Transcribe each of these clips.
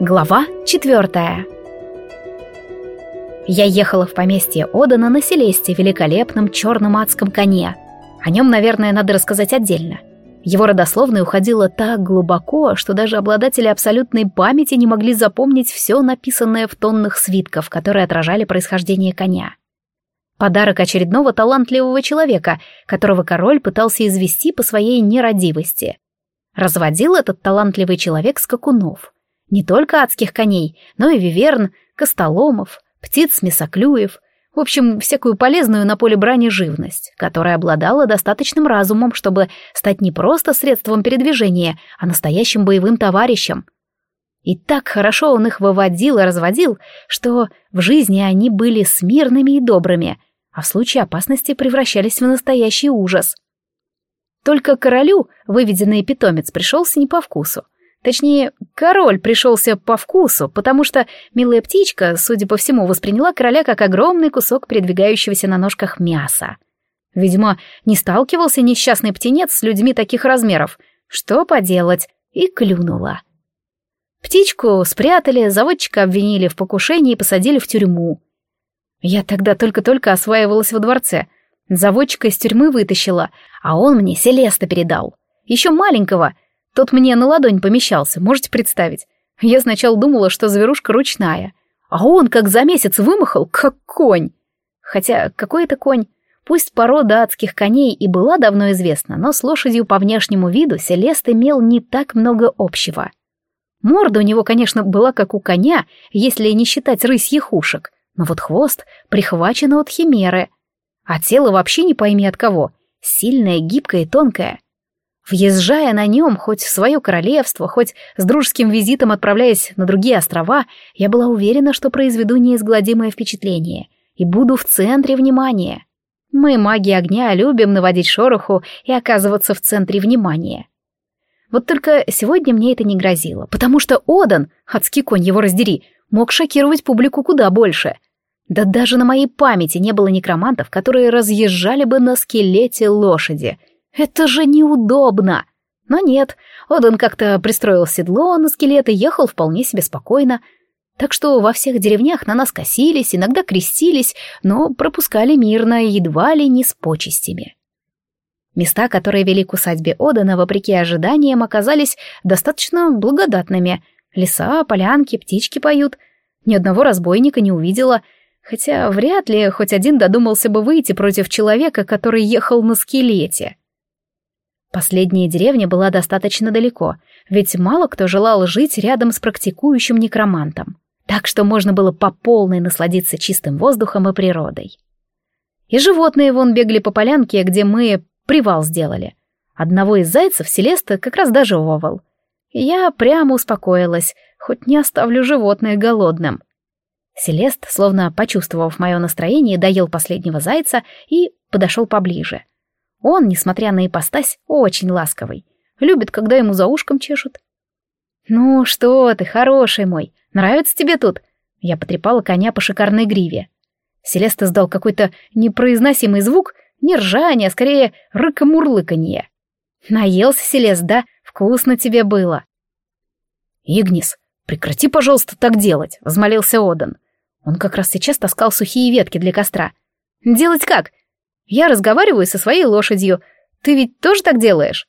Глава четвертая. Я ехала в поместье Одана на Селесте, великолепном черном адском коне. О нем, наверное, надо рассказать отдельно. Его родословная уходила так глубоко, что даже обладатели абсолютной памяти не могли запомнить все написанное в тоннах свитков, которые отражали происхождение коня. Подарок очередного талантливого человека, которого король пытался извести по своей нерадивости. Разводил этот талантливый человек скакунов — не только адских коней, но и виверн, костоломов, птиц мясоклюев, в общем, всякую полезную на поле брани живность, которая обладала достаточным разумом, чтобы стать не просто средством передвижения, а настоящим боевым товарищем. И так хорошо он их выводил и разводил, что в жизни они были смирными и добрыми, а в случае опасности превращались в настоящий ужас. Только королю выведенный питомец пришелся не по вкусу — Точнее, король пришелся по вкусу, потому что милая птичка, судя по всему, восприняла короля как огромный кусок передвигающегося на ножках мяса. Видимо, не сталкивался несчастный птенец с людьми таких размеров. Что поделать? И клюнула. Птичку спрятали, заводчика обвинили в покушении и посадили в тюрьму. Я тогда только-только осваивалась во дворце. Заводчика из тюрьмы вытащила, а он мне Селеста передал. Еще маленького — тот мне на ладонь помещался, можете представить? Я сначала думала, что зверушка ручная, а он как за месяц вымахал, как конь. Хотя какой это конь? Пусть порода адских коней и была давно известна, но с лошадью по внешнему виду Селест имел не так много общего. Морда у него, конечно, была как у коня, если не считать рысьих ушек, но вот хвост прихвачен от химеры, а тело вообще не пойми от кого, сильное, гибкое и тонкое — Въезжая на нем хоть в свое королевство, хоть с дружеским визитом отправляясь на другие острова, я была уверена, что произведу неизгладимое впечатление и буду в центре внимания. Мы, маги огня, любим наводить шороху и оказываться в центре внимания. Вот только сегодня мне это не грозило, потому что Одан, адский конь его раздери, мог шокировать публику куда больше. Да даже на моей памяти не было некромантов, которые разъезжали бы на скелете лошади — это же неудобно. Но нет, Одан как-то пристроил седло на скелет и ехал вполне себе спокойно. Так что во всех деревнях на нас косились, иногда крестились, но пропускали мирно, едва ли не с почестями. Места, которые вели к усадьбе Одана, вопреки ожиданиям, оказались достаточно благодатными. Леса, полянки, птички поют. Ни одного разбойника не увидела, хотя вряд ли хоть один додумался бы выйти против человека, который ехал на скелете. Последняя деревня была достаточно далеко, ведь мало кто желал жить рядом с практикующим некромантом, так что можно было по полной насладиться чистым воздухом и природой. И животные вон бегали по полянке, где мы привал сделали. Одного из зайцев Селеста как раз дожевывал. И я прямо успокоилась, хоть не оставлю животное голодным. Селест, словно почувствовав мое настроение, доел последнего зайца и подошел поближе — он, несмотря на ипостась, очень ласковый. Любит, когда ему за ушком чешут. «Ну что ты, хороший мой, нравится тебе тут?» Я потрепала коня по шикарной гриве. Селеста сдал какой-то непроизносимый звук, не ржание, а скорее рыкомурлыканье. «Наелся, Селест, да? Вкусно тебе было!» «Игнис, прекрати, пожалуйста, так делать!» — взмолился Одан. Он как раз сейчас таскал сухие ветки для костра. «Делать как? Я разговариваю со своей лошадью. Ты ведь тоже так делаешь?»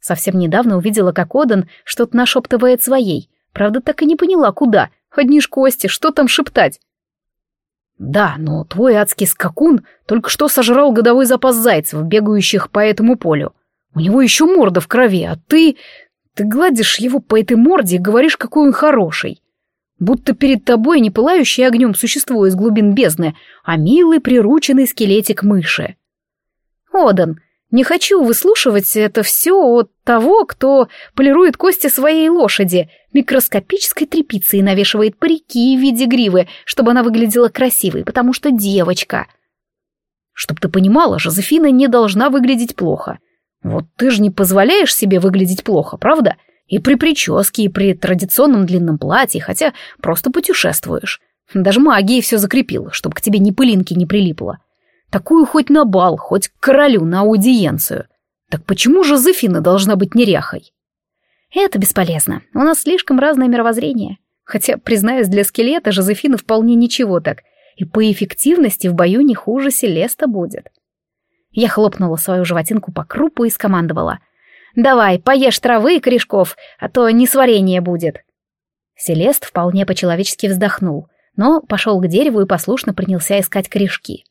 Совсем недавно увидела, как Одан что-то нашептывает своей. Правда, так и не поняла, куда. Одни ж кости, что там шептать? «Да, но твой адский скакун только что сожрал годовой запас зайцев, бегающих по этому полю. У него еще морда в крови, а ты... Ты гладишь его по этой морде и говоришь, какой он хороший будто перед тобой не пылающий огнем существо из глубин бездны, а милый прирученный скелетик мыши. Одан, не хочу выслушивать это все от того, кто полирует кости своей лошади, микроскопической тряпицей навешивает парики в виде гривы, чтобы она выглядела красивой, потому что девочка. Чтоб ты понимала, Жозефина не должна выглядеть плохо. Вот ты же не позволяешь себе выглядеть плохо, правда? — и при прическе, и при традиционном длинном платье, хотя просто путешествуешь. Даже магией все закрепила, чтобы к тебе ни пылинки не прилипло. Такую хоть на бал, хоть к королю на аудиенцию. Так почему же Зефина должна быть неряхой? Это бесполезно. У нас слишком разное мировоззрение. Хотя, признаюсь, для скелета Жозефина вполне ничего так, и по эффективности в бою не хуже Селеста будет. Я хлопнула свою животинку по крупу и скомандовала. «Давай, поешь травы и корешков, а то несварение будет». Селест вполне по-человечески вздохнул, но пошел к дереву и послушно принялся искать корешки.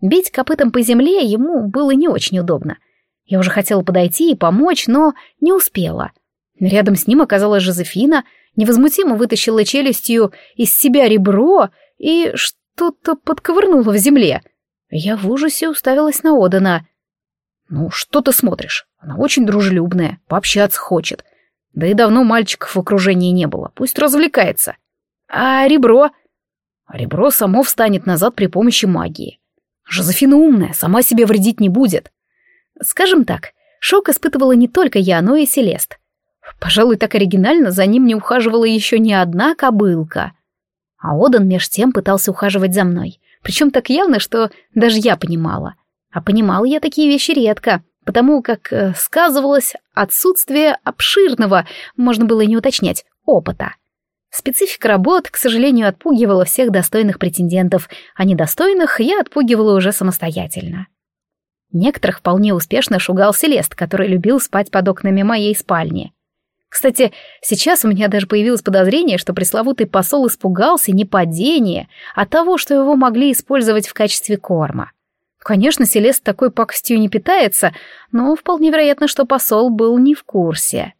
Бить копытом по земле ему было не очень удобно. Я уже хотела подойти и помочь, но не успела. Рядом с ним оказалась Жозефина, невозмутимо вытащила челюстью из себя ребро и что-то подковырнула в земле — я в ужасе уставилась на Одана. «Ну, что ты смотришь? Она очень дружелюбная, пообщаться хочет. Да и давно мальчиков в окружении не было, пусть развлекается. А ребро?» а ребро само встанет назад при помощи магии. Жозефина умная, сама себе вредить не будет. Скажем так, шок испытывала не только я, но и Селест. Пожалуй, так оригинально за ним не ухаживала еще ни одна кобылка. А Одан меж тем пытался ухаживать за мной. Причем так явно, что даже я понимала. А понимала я такие вещи редко, потому как э, сказывалось отсутствие обширного, можно было не уточнять, опыта. Специфика работ, к сожалению, отпугивала всех достойных претендентов, а недостойных я отпугивала уже самостоятельно. Некоторых вполне успешно шугал Селест, который любил спать под окнами моей спальни. Кстати, сейчас у меня даже появилось подозрение, что пресловутый посол испугался не падения, а того, что его могли использовать в качестве корма. Конечно, Селест такой пакостью не питается, но вполне вероятно, что посол был не в курсе.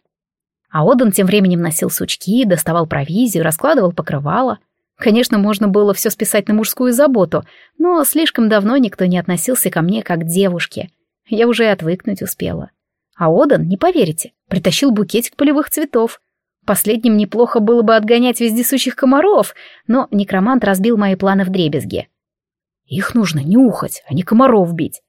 А Одан тем временем носил сучки, доставал провизию, раскладывал покрывало. Конечно, можно было все списать на мужскую заботу, но слишком давно никто не относился ко мне как к девушке. Я уже и отвыкнуть успела. А Одан, не поверите, притащил букетик полевых цветов. Последним неплохо было бы отгонять вездесущих комаров, но некромант разбил мои планы в дребезге. Их нужно нюхать, а не комаров бить.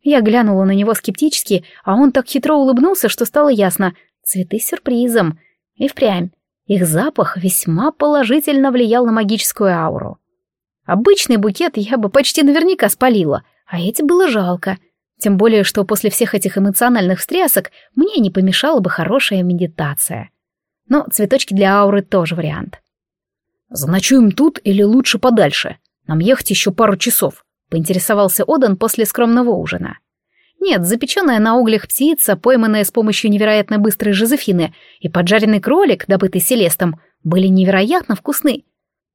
Я глянула на него скептически, а он так хитро улыбнулся, что стало ясно. Цветы с сюрпризом. И впрямь. Их запах весьма положительно влиял на магическую ауру. Обычный букет я бы почти наверняка спалила, а эти было жалко — тем более, что после всех этих эмоциональных встрясок мне не помешала бы хорошая медитация. Но цветочки для ауры тоже вариант. «Заночуем тут или лучше подальше? Нам ехать еще пару часов», — поинтересовался Одан после скромного ужина. Нет, запеченная на углях птица, пойманная с помощью невероятно быстрой Жозефины, и поджаренный кролик, добытый Селестом, были невероятно вкусны.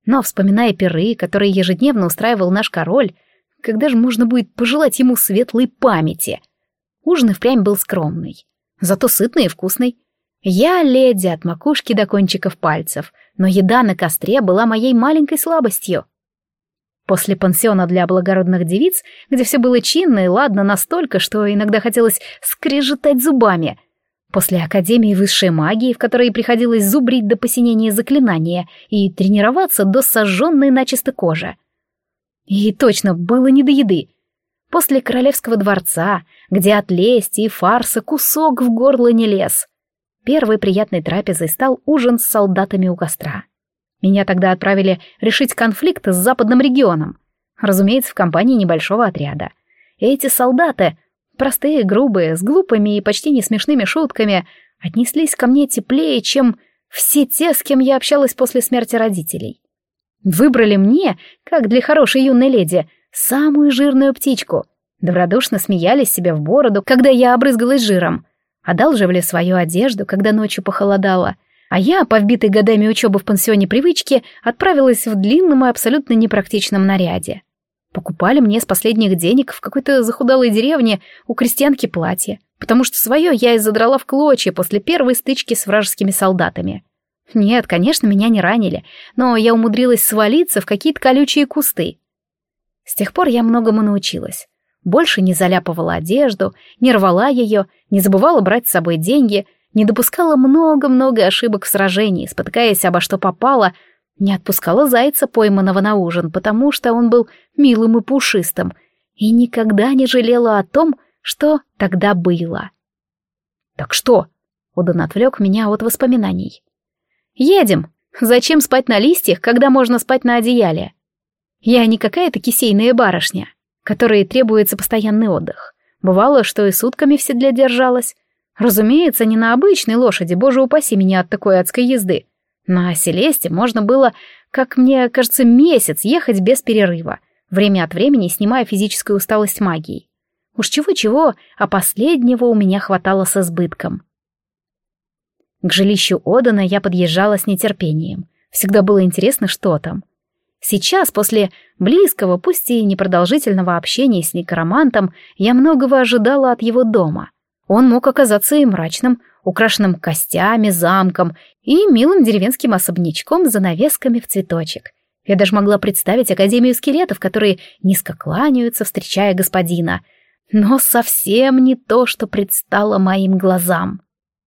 Но, вспоминая пиры, которые ежедневно устраивал наш король, когда же можно будет пожелать ему светлой памяти? Ужин и впрямь был скромный, зато сытный и вкусный. Я леди от макушки до кончиков пальцев, но еда на костре была моей маленькой слабостью. После пансиона для благородных девиц, где все было чинно и ладно настолько, что иногда хотелось скрежетать зубами, после Академии высшей магии, в которой приходилось зубрить до посинения заклинания и тренироваться до сожженной начисто кожи, и точно, было не до еды. После королевского дворца, где от лести и фарса кусок в горло не лез. Первой приятной трапезой стал ужин с солдатами у костра. Меня тогда отправили решить конфликт с западным регионом. Разумеется, в компании небольшого отряда. эти солдаты, простые, грубые, с глупыми и почти не смешными шутками, отнеслись ко мне теплее, чем все те, с кем я общалась после смерти родителей. Выбрали мне, как для хорошей юной леди, самую жирную птичку. Добродушно смеялись себе в бороду, когда я обрызгалась жиром. Одалживали свою одежду, когда ночью похолодало. А я, по годами учебы в пансионе привычки, отправилась в длинном и абсолютно непрактичном наряде. Покупали мне с последних денег в какой-то захудалой деревне у крестьянки платье, потому что свое я и задрала в клочья после первой стычки с вражескими солдатами. Нет, конечно, меня не ранили, но я умудрилась свалиться в какие-то колючие кусты. С тех пор я многому научилась. Больше не заляпывала одежду, не рвала ее, не забывала брать с собой деньги, не допускала много-много ошибок в сражении, спотыкаясь обо что попало, не отпускала зайца, пойманного на ужин, потому что он был милым и пушистым, и никогда не жалела о том, что тогда было. «Так что?» — Удан отвлек меня от воспоминаний. «Едем! Зачем спать на листьях, когда можно спать на одеяле?» Я не какая-то кисейная барышня, которой требуется постоянный отдых. Бывало, что и сутками в седле держалась. Разумеется, не на обычной лошади, боже упаси меня от такой адской езды. На Селесте можно было, как мне кажется, месяц ехать без перерыва, время от времени снимая физическую усталость магией. Уж чего-чего, а последнего у меня хватало с избытком. К жилищу Одана я подъезжала с нетерпением. Всегда было интересно, что там. Сейчас, после близкого, пусть и непродолжительного общения с некромантом, я многого ожидала от его дома. Он мог оказаться и мрачным, украшенным костями, замком и милым деревенским особнячком с занавесками в цветочек. Я даже могла представить Академию скелетов, которые низко кланяются, встречая господина. Но совсем не то, что предстало моим глазам.